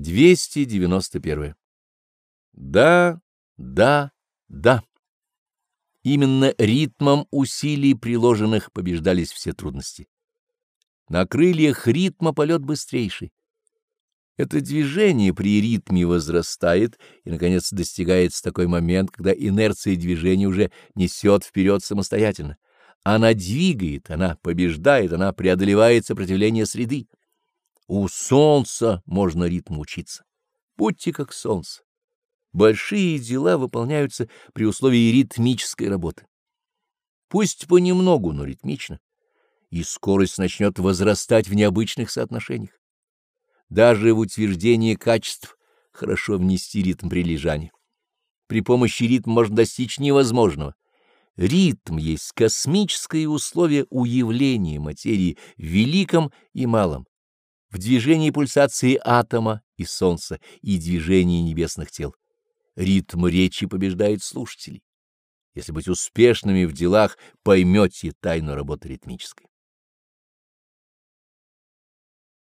291. Да, да, да. Именно ритмом усилий приложенных побеждались все трудности. На крыльях ритма полет быстрейший. Это движение при ритме возрастает и, наконец, достигается такой момент, когда инерция движения уже несет вперед самостоятельно. Она двигает, она побеждает, она преодолевает сопротивление среды. У солнца можно ритму учиться. Будьте как солнце. Большие дела выполняются при условии ритмической работы. Пусть понемногу, но ритмично. И скорость начнет возрастать в необычных соотношениях. Даже в утверждении качеств хорошо внести ритм прилежания. При помощи ритма можно достичь невозможного. Ритм есть космическое условие уявления материи в великом и малом, в движении пульсации атома и Солнца и движении небесных тел. Ритм речи побеждает слушателей. Если быть успешными в делах, поймете тайну работы ритмической.